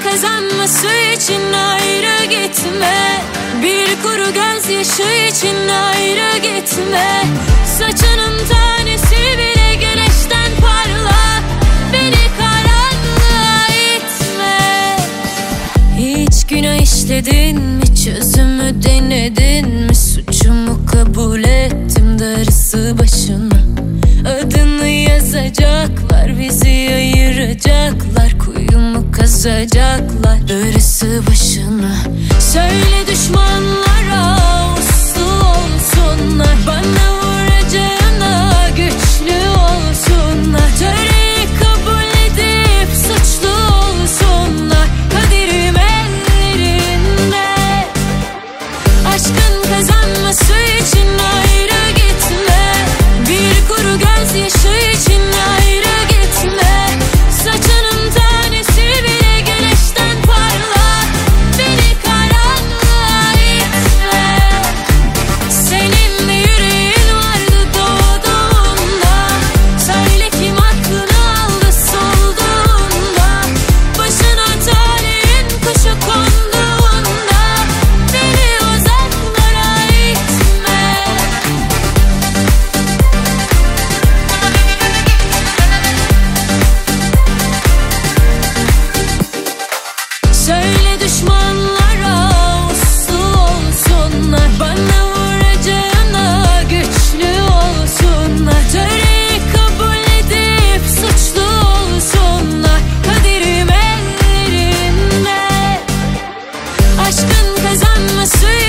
kazanma su için ayrı gitme. Bir kuru gözyaşı için ayrı gitme. Saçının tanesi bile güneşten parla. Beni karanlığa itme. Hiç günah işledin mi? Çözümü denedin mi? Suçumu kabul ettim darısı başına. Adını yazacaklar bizi ayıracaklar bozacaklar. Darısı başına Söyle düşmanlar. Gönlün kazanması